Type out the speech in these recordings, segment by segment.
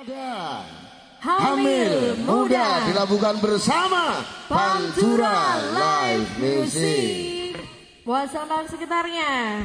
Ada Hamil Muda dilakukan bersama Pantura Live Music. Buat sekitarnya.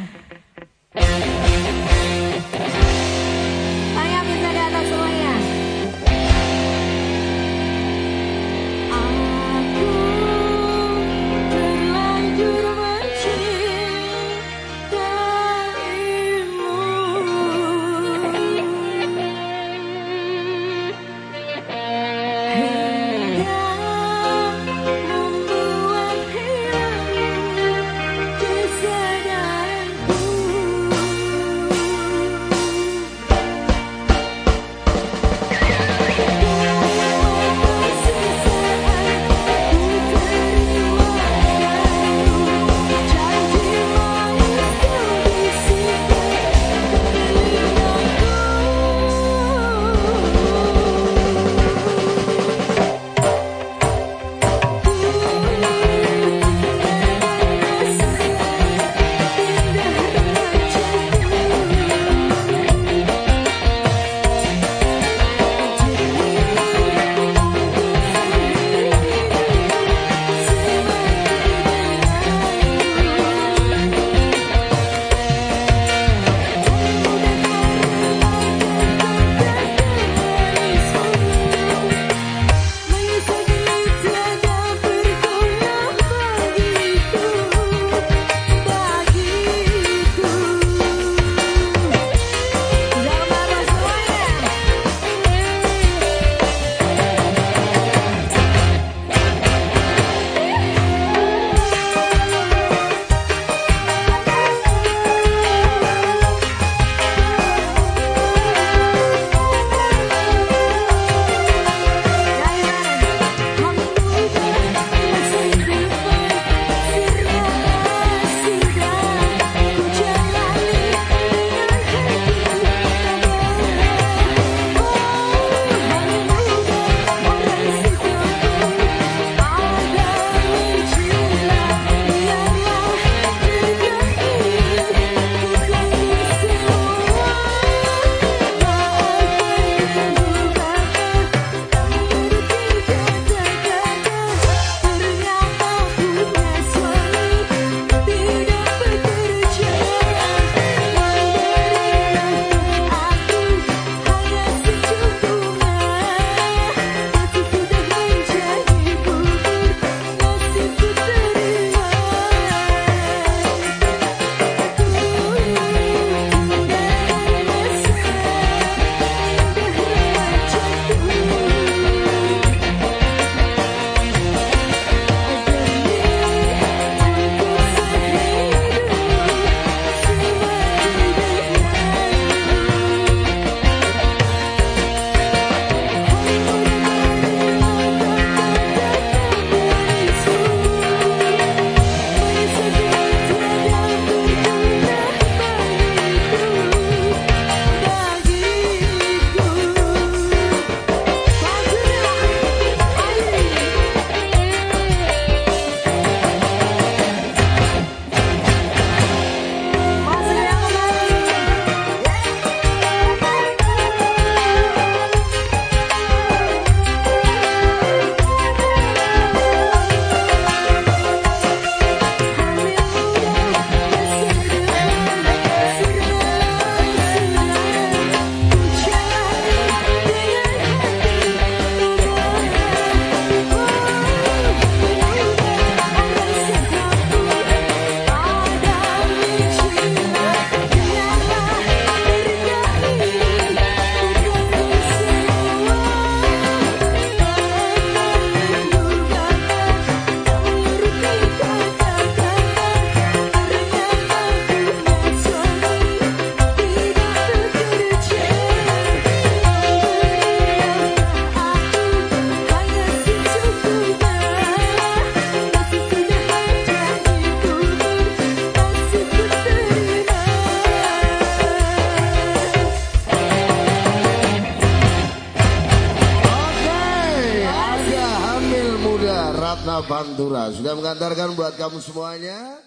Pantura sudah mengantarkan buat kamu semuanya.